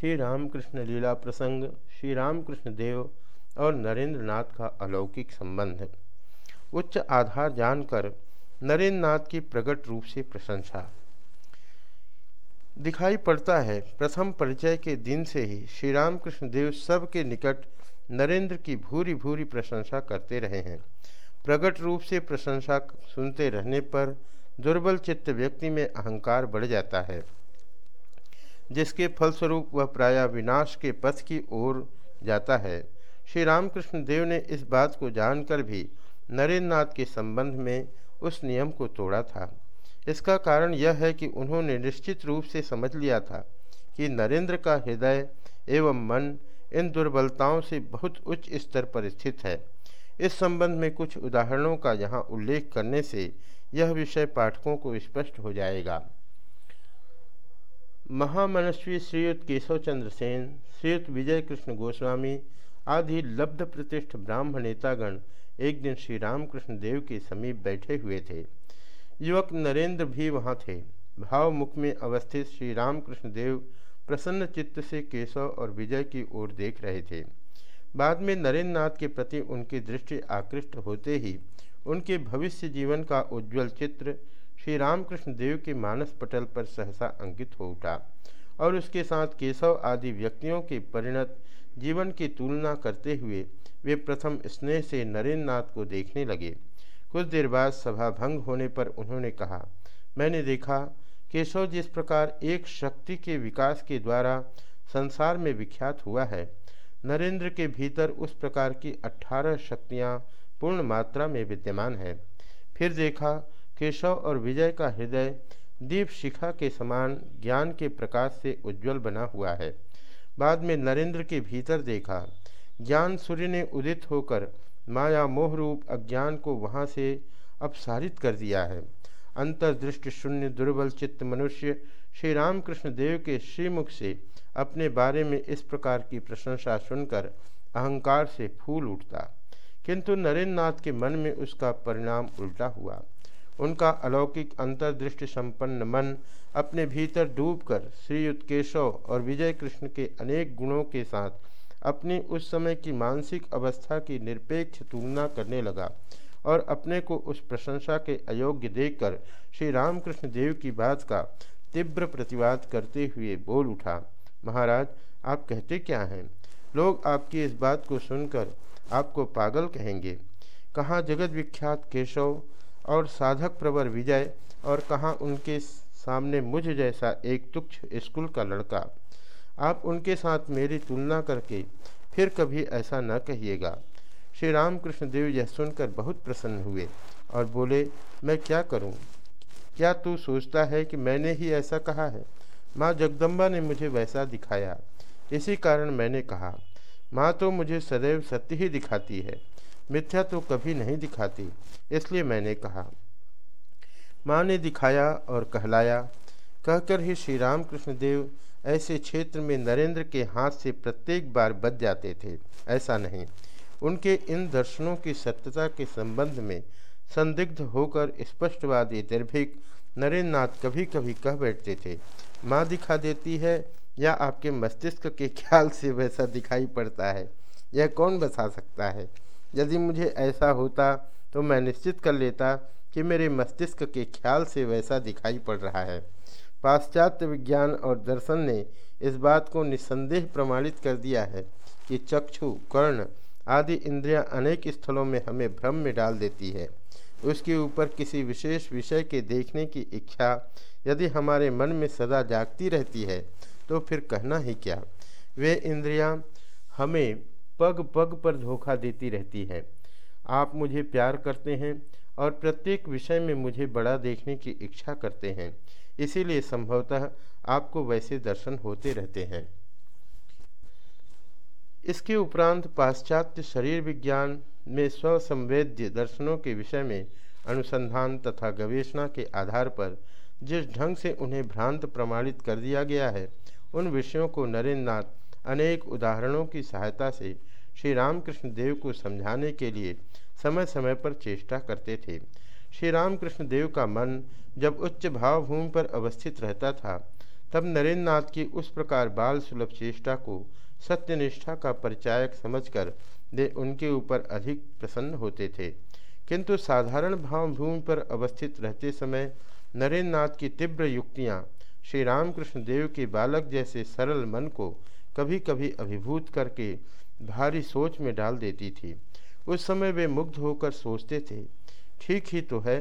श्री रामकृष्ण लीला प्रसंग, श्री रामकृष्ण देव और नरेंद्र नाथ का अलौकिक संबंध। उच्च आधार जानकर नरेंद्र नाथ की प्रकट रूप से प्रशंसा। दिखाई पड़ता है, प्रथम परिचय के दिन से ही श्री रामकृष्ण देव सब के निकट नरेंद्र की भूरी भूरी प्रशंसा करते रहे हैं। प्रकट रूप से प्रशंसा सुनते रहने पर दुर्बल चित्त व्यक्ति में अहंकार बढ़ जाता है। जिसके फलस्वरूप वह प्राय विनाश के पथ की ओर जाता है। श्री रामकृष्ण देव ने इस बात को जानकर भी नरेंद्र नाथ के संबंध में उस नियम को तोड़ा था। इसका कारण यह है कि उन्होंने निश्चित रूप से समझ लिया था कि नरेंद्र का हृदय एवं मन इन दुर्बलताओं से बहुत उच्च स्तर पर स्थित है। इस संबंध में कुछ उदाहरणों का यहाँ उल्लेख करने से यह विषय पाठकों को स्पष्ट हो जाएगा। महामनस्वी श्रीयुक्त केशव चंद्र सेन श्रीयुक्त विजय कृष्ण गोस्वामी आदि लब्ध प्रतिष्ठ ब्राह्मण नेतागण एक दिन श्री रामकृष्ण देव के समीप बैठे हुए थे। युवक नरेंद्र भी वहाँ थे। भावमुख में अवस्थित श्री रामकृष्ण देव प्रसन्न चित्त से केशव और विजय की ओर देख रहे थे। बाद में नरेंद्र नाथ के प्रति उनकी दृष्टि आकृष्ट होते ही उनके भविष्य जीवन का उज्ज्वल चित्र श्री रामकृष्ण देव के मानस पटल पर सहसा अंकित हो उठा और उसके साथ केशव आदि व्यक्तियों के परिणत जीवन की तुलना करते हुए वे प्रथम स्नेह से नरेंद्र नाथ को देखने लगे। कुछ देर बाद सभा भंग होने पर उन्होंने कहा, मैंने देखा, केशव जिस प्रकार एक शक्ति के विकास के द्वारा संसार में विख्यात हुआ है, नरेंद्र के भीतर उस प्रकार की अठारह शक्तियाँ पूर्ण मात्रा में विद्यमान है। फिर देखा केशव और विजय का हृदय दीप शिखा के समान ज्ञान के प्रकाश से उज्जवल बना हुआ है। बाद में नरेंद्र के भीतर देखा। ज्ञान सूर्य ने उदित होकर माया मोह रूप अज्ञान को वहाँ से अपसारित कर दिया है। अंतर्दृष्टि शून्य, दुर्बल चित्त मनुष्य श्री रामकृष्ण देव के श्रीमुख से अपने बारे में इस प्रकार की प्रशंसा सुनकर अहंकार से फूल उठता। किंतु नरेंद्र नाथ के मन में उसका परिणाम उल्टा हुआ। उनका अलौकिक अंतर्दृष्टि संपन्न मन अपने भीतर डूबकर श्रीयुत केशव और विजय कृष्ण के अनेक गुणों के साथ अपनी उस समय की मानसिक अवस्था की निरपेक्ष तुलना करने लगा और अपने को उस प्रशंसा के अयोग्य देखकर श्री रामकृष्ण देव की बात का तीव्र प्रतिवाद करते हुए बोल उठा, महाराज, आप कहते क्या हैं? लोग आपकी इस बात को सुनकर आपको पागल कहेंगे। कहाँ जगत विख्यात केशव और साधक प्रवर विजय और कहाँ उनके सामने मुझ जैसा एक तुक्ष स्कूल का लड़का। आप उनके साथ मेरी तुलना करके फिर कभी ऐसा न कहिएगा। श्री रामकृष्ण देव यह सुनकर बहुत प्रसन्न हुए और बोले, मैं क्या करूँ? क्या तू सोचता है कि मैंने ही ऐसा कहा है? माँ जगदम्बा ने मुझे वैसा दिखाया। इसी कारण मैंने कहा, माँ तो मुझे सदैव सत्य ही दिखाती है। मिथ्या तो कभी नहीं दिखाती, इसलिए मैंने कहा। माँ ने दिखाया और कहलाया, कहकर ही श्री रामकृष्ण देव ऐसे क्षेत्र में नरेंद्र के हाथ से प्रत्येक बार बच जाते थे। ऐसा नहीं, उनके इन दर्शनों की सत्यता के संबंध में संदिग्ध होकर स्पष्टवादी निर्भीक नरेंद्र नाथ कभी कभी कह बैठते थे, माँ दिखा देती है या आपके मस्तिष्क के ख्याल से वैसा दिखाई पड़ता है? यह कौन बता सकता है? यदि मुझे ऐसा होता तो मैं निश्चित कर लेता कि मेरे मस्तिष्क के ख्याल से वैसा दिखाई पड़ रहा है। पाश्चात्य विज्ञान और दर्शन ने इस बात को निस्संदेह प्रमाणित कर दिया है कि चक्षु, कर्ण आदि इंद्रियाँ अनेक स्थलों में हमें भ्रम में डाल देती है। उसके ऊपर किसी विशेष विषय के देखने की इच्छा यदि हमारे मन में सदा जागती रहती है तो फिर कहना ही क्या? वे इंद्रियाँ हमें पग पग पर धोखा देती रहती है। आप मुझे प्यार करते हैं और प्रत्येक विषय में मुझे बड़ा देखने की इच्छा करते हैं। इसीलिए संभवतः आपको वैसे दर्शन होते रहते हैं। इसके उपरांत पाश्चात्य शरीर विज्ञान में स्वसंवेद्य दर्शनों के विषय में अनुसंधान तथा गवेषणा के आधार पर जिस ढंग से उन्हें भ्रांत प्रमाणित कर दिया गया है, उन विषयों को नरेंद्र नाथ अनेक उदाहरणों की सहायता से श्री रामकृष्ण देव को समझाने के लिए समय समय पर चेष्टा करते थे। श्री रामकृष्ण देव का मन जब उच्च भावभूमि पर अवस्थित रहता था, तब नरेंद्र नाथ की उस प्रकार बाल सुलभ चेष्टा को सत्यनिष्ठा का परिचायक समझकर वे उनके ऊपर अधिक प्रसन्न होते थे। किंतु साधारण भाव भूमि पर अवस्थित रहते समय नरेंद्र नाथ की तीव्र युक्तियाँ श्री रामकृष्ण देव के बालक जैसे सरल मन को कभी कभी अभिभूत करके भारी सोच में डाल देती थी। उस समय वे मुग्ध होकर सोचते थे, ठीक ही तो है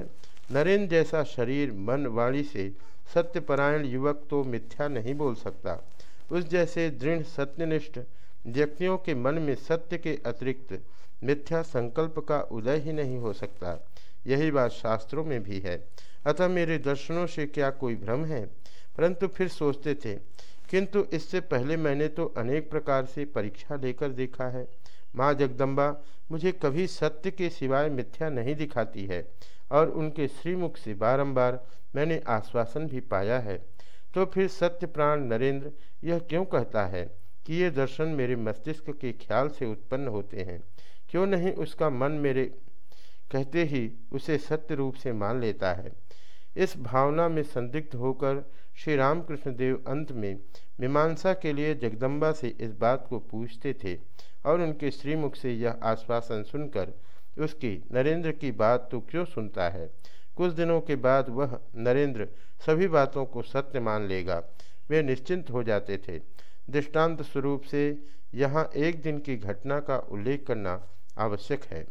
नरेंद्र जैसा शरीर मन वाणी से सत्यपरायण युवक तो मिथ्या नहीं बोल सकता। उस जैसे दृढ़ सत्यनिष्ठ व्यक्तियों के मन में सत्य के अतिरिक्त मिथ्या संकल्प का उदय ही नहीं हो सकता। यही बात शास्त्रों में भी है। अतः मेरे दर्शनों से क्या कोई भ्रम है? परंतु फिर सोचते थे किंतु इससे पहले मैंने तो अनेक प्रकार से परीक्षा लेकर देखा है। माँ जगदम्बा, मुझे कभी सत्य के सिवाय मिथ्या नहीं दिखाती है और उनके श्रीमुख से बारंबार मैंने आश्वासन भी पाया है। तो फिर सत्य प्राण नरेंद्र यह क्यों कहता है कि ये दर्शन मेरे मस्तिष्क के ख्याल से उत्पन्न होते हैं? क्यों नहीं उसका मन मेरे कहते ही उसे सत्य रूप से मान लेता है? इस भावना में संदिग्ध होकर श्री रामकृष्ण देव अंत में मीमांसा के लिए जगदम्बा से इस बात को पूछते थे और उनके श्रीमुख से यह आश्वासन सुनकर उसकी नरेंद्र की बात तो क्यों सुनता है? कुछ दिनों के बाद वह नरेंद्र सभी बातों को सत्य मान लेगा। वे निश्चिंत हो जाते थे। दृष्टांत स्वरूप से यहाँ एक दिन की घटना का उल्लेख करना आवश्यक है।